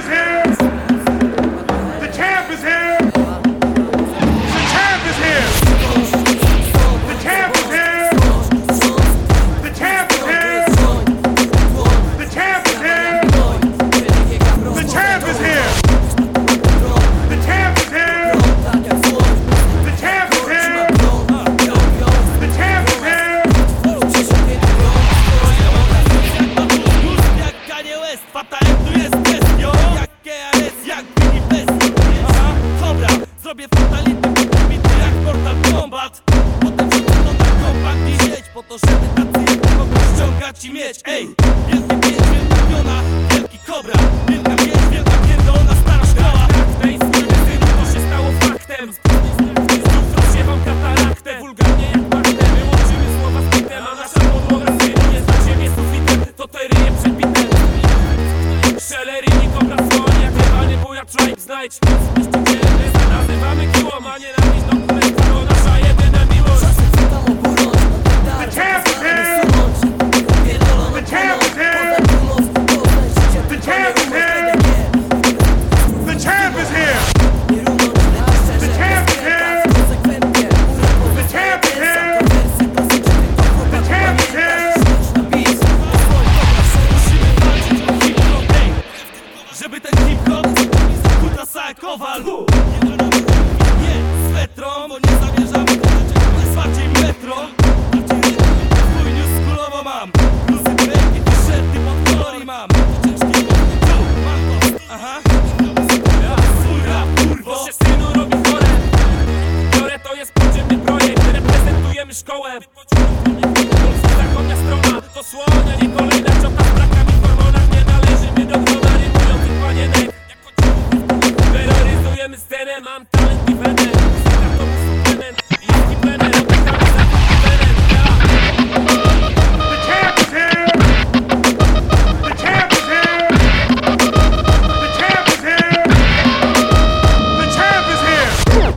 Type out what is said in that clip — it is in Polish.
is here. Braci mieć, ej Wielkie pięć, wielka piona, wielki kobra. Wielka pięć, wielka pierdolona, stara szkoła. W tej synu to się stało faktem. Znów rozsiewam kataraktę Wulgarnie jak martę Wyłączymy słowa z bitem A nasza podłoga synu jest na ziemię sufitem. To te ryje przebite Szelery, nikobra słoń Jak rywalny buja tribe znajdź. Niszczycielny Nazywamy Żeby ten hip-hop kutasa jak kowal Nie, z metrą, bo nie zamierzamy Nie zwarcie metro. Twój newskulowo mam. Bluzy, breki, t-shirty, pod kolory mam. Ciężki tu, mam to, aha. Ja, swój rap, kurwo. To się synu robi chore. Biorę to jest podziemny projekt Reprezentujemy szkołę. Polska zachodnia strona To słonia, nie kolejna mi standing. I'm talent different